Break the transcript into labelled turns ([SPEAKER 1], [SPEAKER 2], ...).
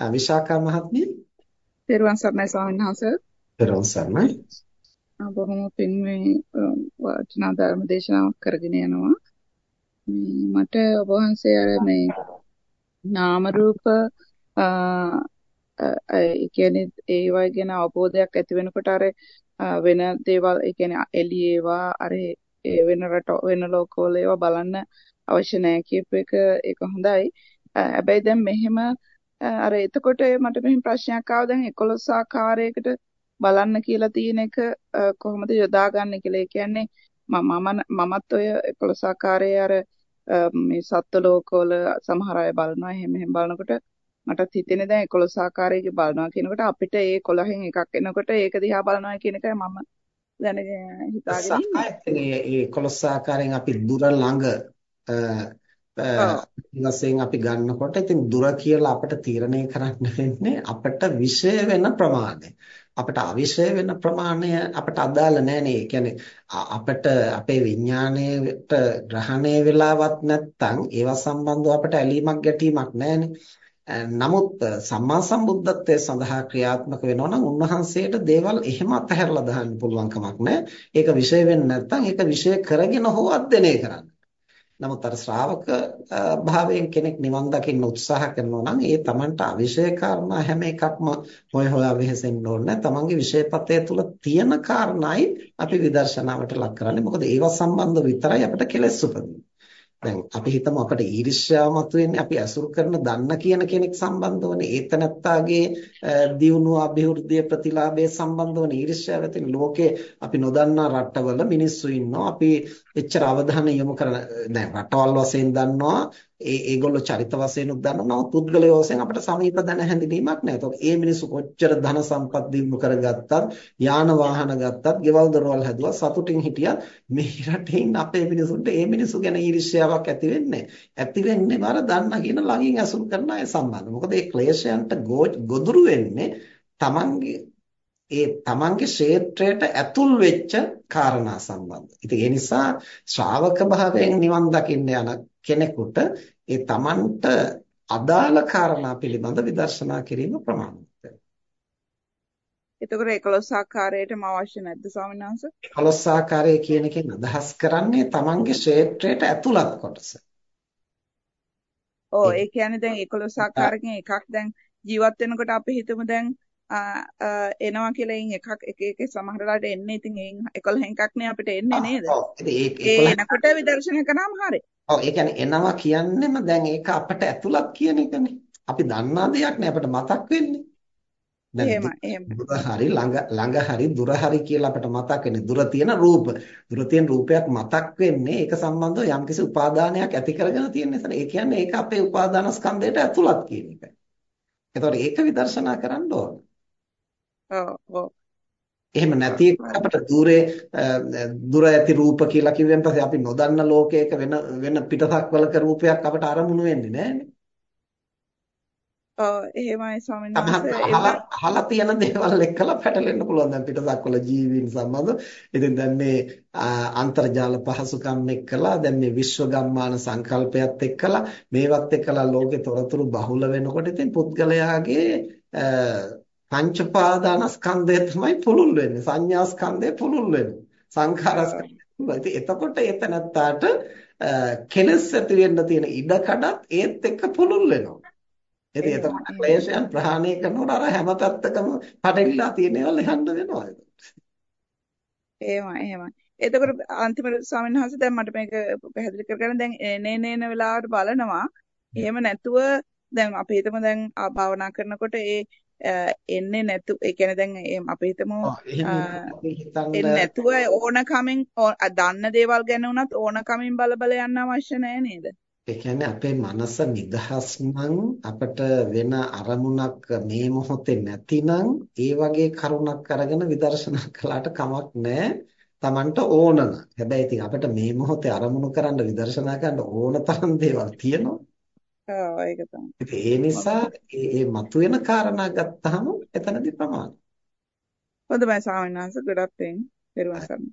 [SPEAKER 1] විශාඛා මහත්මිය.
[SPEAKER 2] පෙරවන් සර්ණයි ස්වාමීන් වහන්සේ.
[SPEAKER 1] පෙරවන් සර්ණයි.
[SPEAKER 2] බොහොම පින් මේ වටිනා ධර්ම දේශනාවක් කරගෙන යනවා. මට ඔබ වහන්සේ මේ නාම රූප ඒ කියන්නේ ඒ වගේ ගැන අවබෝධයක් ඇති වෙනකොට අර වෙන දේවල් ඒ කියන්නේ එළි ඒවා අර වෙන රට වෙන ලෝකවල ඒවා බලන්න අවශ්‍ය නැහැ කියප එක ඒක හොඳයි. හැබැයි දැන් මෙහෙම අර එතකොට මට මෙහෙම ප්‍රශ්නයක් ආවා දැන් 11 ආකාරයකට බලන්න කියලා තියෙන එක කොහොමද යොදාගන්නේ කියලා. ඒ කියන්නේ මම මමත් ඔය 11 ආකාරයේ අර මේ සත්ත්ව ලෝකවල සමහර අය බලනවා එහෙම එහෙම බලනකොට මටත් හිතෙන්නේ දැන් 11 ආකාරයක බලනවා කියනකොට අපිට ඒ 11න් එකක් එනකොට ඒක දිහා බලනවා කියන එකයි මම දැනගෙන හිතාගෙන
[SPEAKER 1] ඉන්නේ. ඒ 11 ආකාරයෙන් අපි දුර ළඟ වශයෙන් අපි ගන්නකොට ඉතින් දුර කියලා අපිට තීරණය කරන්න වෙන්නේ අපිට විෂය වෙන ප්‍රමාණය. අපිට අවිෂය වෙන ප්‍රමාණය අපිට අදාළ නැහැ ඒ කියන්නේ අපිට අපේ විඥාණයට ග්‍රහණය වෙලාවත් නැත්නම් ඒවා සම්බන්ධව අපිට ඇලීමක් ගැටීමක් නැහැනේ. නමුත් සම්මා සම්බුද්ධත්වයේ සඳහා ක්‍රියාත්මක වෙනවා නම් උන්වහන්සේට දේවල් එහෙම අතහැරලා දාන්න පුළුවන් කමක් නැහැ. ඒක විෂය වෙන්නේ නැත්නම් ඒක විෂය කරගෙන හෝ අධ්‍යයනය කරන්න. නමුත් අර ශ්‍රාවක භාවයෙන් කෙනෙක් නිවන් දකින්න උත්සාහ කරනවා නම් ඒ Tamanට අවිෂය කාරණා හැම එකක්ම හොය හොයා වෙහෙසෙන්න ඕනේ. තමන්ගේ විෂයපතය තුල තියෙන කාරණායි අපි විදර්ශනාවට ලක් කරන්නේ. මොකද ඒවා සම්බන්ධ විතරයි අපිට කෙලෙස් උපදින්නේ. දැන් අපි හිතමු අපිට ඊර්ෂ්‍යාව මතුවෙන්නේ අපි අසුරු කරන දන්න කියන කෙනෙක් සම්බන්ධවනේ ඒතනත්තාගේ දියුණුව અભිවෘද්ධිය ප්‍රතිලාභයේ සම්බන්ධවනේ ඊර්ෂ්‍යාව ඇතින් ලෝකේ අපි නොදන්නා රටවල මිනිස්සු ඉන්නවා. අපි එච්චර අවධානය යොමු කරන දැන් රටවල් වශයෙන් දන්නවා ඒ ඒගොල්ලෝ චරිත වශයෙන් උත් දන්නවා නමුත් පුද්ගලයෝ වශයෙන් අපිට සමීප දැන හැඳිනීමක් නැහැ. ඒතකොට ඒ මිනිස්සු කොච්චර ධන සම්පත් දිනු කරගත්තත්, යාන වාහන ගත්තත්, ගෙවල් දොරවල් හැදුවා, සතුටින් හිටියත් මේ රටේ ඉන්න අපේ මිනිසුන්ට ඒ මිනිස්සු ගැන ඊර්ෂ්‍යාවක් ඇති වෙන්නේ ඇති වෙන්නේ බාර දන්න කියන ළඟින් අසුරු කරන අය සම්බන්ධ. මොකද ඒ ක්ලේශයන්ට ගොදුරු වෙන්නේ තමන්ගේ ඒ තමන්ගේ ක්ෂේත්‍රයට ඇතුල් වෙච්ච කාරණා සම්බන්ධ. ඉතින් ඒ නිසා ශ්‍රාවක භාවයෙන් නිවන් දකින්න යන කෙනෙකුට ඒ තමන්ට අදාළ කාරණා පිළිබඳ විදර්ශනා කිරීම ප්‍රමාණවත්
[SPEAKER 2] එතකොට 11 ආකාරයටම අවශ්‍ය නැද්ද ස්වාමීන් වහන්සේ?
[SPEAKER 1] 11 ආකාරය කියන එකෙන් අදහස් කරන්නේ තමන්ගේ ක්ෂේත්‍රයට ඇතුළත් කොටස.
[SPEAKER 2] ඔව් ඒ කියන්නේ දැන් 11 ආකාරකින් එකක් දැන් ජීවත් වෙනකොට අපි හිතමු දැන් එනවා කියලා එයින් එකක් එක එක සමහර වෙලාවට එන්නේ ඉතින් එයින් 11 එකක්නේ අපිට එන්නේ නේද? ඔව්. ඒ එනකොට විදර්ශනය කරාම හරියි.
[SPEAKER 1] ඔව් ඒ කියන්නේ එනවා කියන්නෙම දැන් ඒක අපට ඇතුළත් කියන එකනේ. අපි දන්නා දෙයක් නේ අපිට මතක් වෙන්නේ.
[SPEAKER 2] එහෙම එහෙම.
[SPEAKER 1] දුර හරි ළඟ ළඟ හරි දුර හරි කියලා අපිට මතක් වෙන්නේ. දුර තියෙන රූප. දුර තියෙන රූපයක් මතක් වෙන්නේ ඒක සම්බන්ධව යම්කිසි උපාදානයක් ඇති කරගෙන තියෙන නිසා. ඒ කියන්නේ ඒක අපේ උපාදාන ස්කන්ධයට ඇතුළත් කියන එකයි. එතකොට ඒක විදර්ශනා කරන්න ඕන. එහෙම නැති අපිට দূරේ දුර ඇති රූප කියලා කිව්වෙන් පස්සේ අපි නොදන්න ලෝකයක වෙන වෙන පිටසක්වලක රූපයක් අපට අරමුණු වෙන්නේ.
[SPEAKER 2] ඔව් එහෙමයි ස්වාමීන් වහන්සේ
[SPEAKER 1] අහලා තියෙන දේවල් එක්කලා පැටලෙන්න පුළුවන් දැන් පිටසක්වල ජීවීන් සම්බන්ධ. ඉතින් දැන් මේ අන්තර්ජාල පහසුකම් එක්කලා දැන් මේ විශ්වගම්මාන සංකල්පයත් එක්කලා මේවත් එක්කලා ලෝකේ තොරතුරු බහුල වෙනකොට ඉතින් පුද්ගලයාගේ පංච පාදානස්කන්ධය තමයි පුළුල් වෙන්නේ. සංඥා ස්කන්ධය පුළුල් වෙන්නේ. සංඛාර ස්කන්ධය. එතකොට එතනත්තාට කෙලස් ඇති වෙන්න තියෙන ඉඩ කඩත් ඒත් එක්ක පුළුල් වෙනවා. ඉතින් එතකොට ක්ලේශයන් ප්‍රහාණය කරනකොට අර හැම පැත්තකම පටලිලා තියෙන ඒවා ලෙහන්න වෙනවා.
[SPEAKER 2] එහෙමයි එහෙමයි. එතකොට අන්තිමට ස්වාමීන් වහන්සේ දැන් මට මේක පැහැදිලි කරගන්න දැන් එනේ නේන වෙලාවට බලනවා. එහෙම නැතුව දැන් අපි හිතමු දැන් භාවනා කරනකොට ඒ එන්නේ නැතු ඒ කියන්නේ දැන් අපි හිතමු එන්නේ නැතුව ඕනකමින් දන්න දේවල් ගැන උනත් ඕනකමින් බල බල යන්න අවශ්‍ය නැහැ නේද?
[SPEAKER 1] ඒ කියන්නේ අපේ මනස නිදහස් නම් අපිට වෙන අරමුණක් මේ මොහොතේ නැතිනම් ඒ වගේ කරුණක් අරගෙන විදර්ශනා කළාට කමක් නැහැ. Tamanට ඕන හැබැයි ඉතින් අපිට මේ මොහොතේ අරමුණු කරන්න විදර්ශනා කරන්න ඕන තරම් දේවල් තියෙනවා.
[SPEAKER 2] ඔව් ඒක තමයි.
[SPEAKER 1] ඒ නිසා ඒ මතුවෙන කාරණා ගත්තාම එතනදී ප්‍රමාණයි.
[SPEAKER 2] හොඳයි ස්වාමීන් වහන්සේ ගොඩක් පිං පෙරවන්